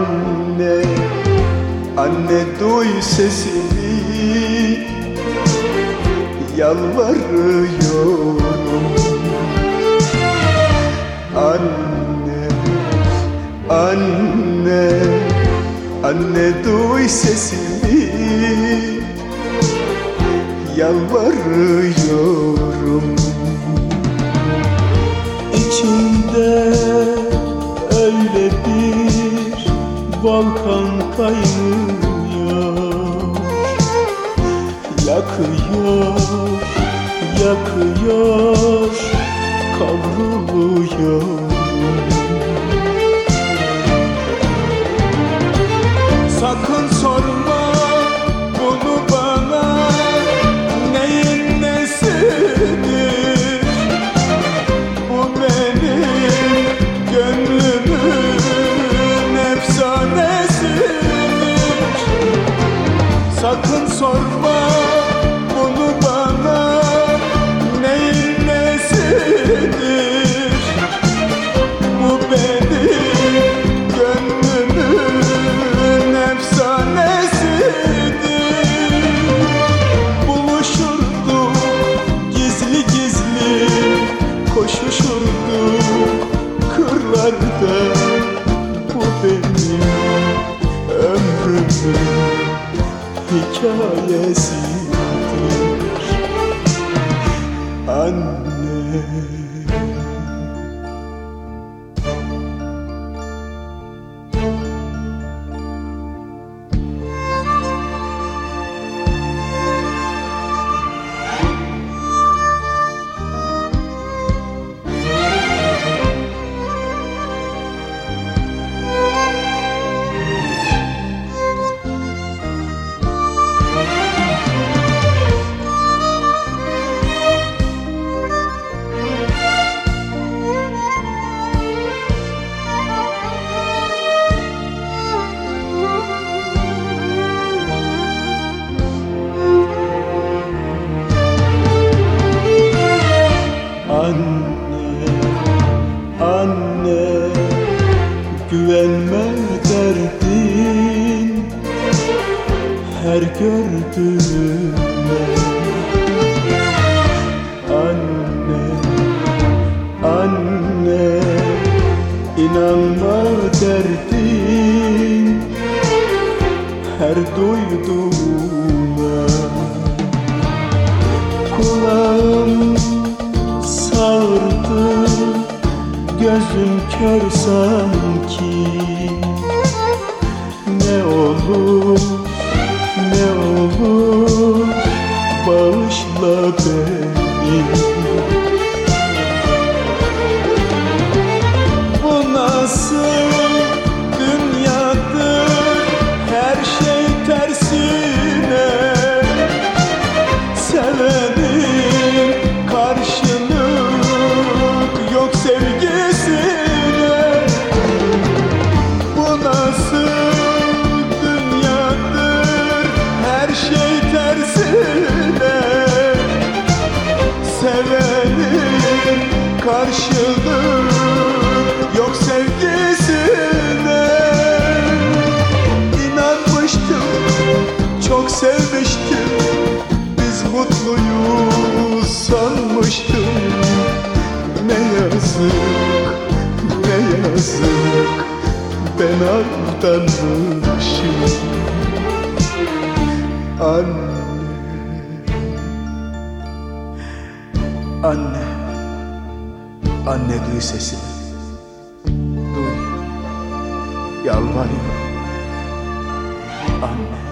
Anne, anne, duy sesimi. Yalvarıyorum. Anne, anne, anne duy sesimi. Yalvarıyorum kaynıyor Yakıyor, yakıyor, kavruluyor esqueci. Güvenme derdin. Her gördüğüne Anne, anne inanma derdin. Her duyduğuna Kulağım sağırdı Gözüm kör sanki olur, ne olur? Bağışla beni karşılık yok sevgisine. İnanmıştım çok sevmiştim biz mutluyuz sanmıştım. Ne yazık, ne yazık Ben aldanmışım. Anne Anne Anne duy sesimi Duy. Yalvarıyorum. Anne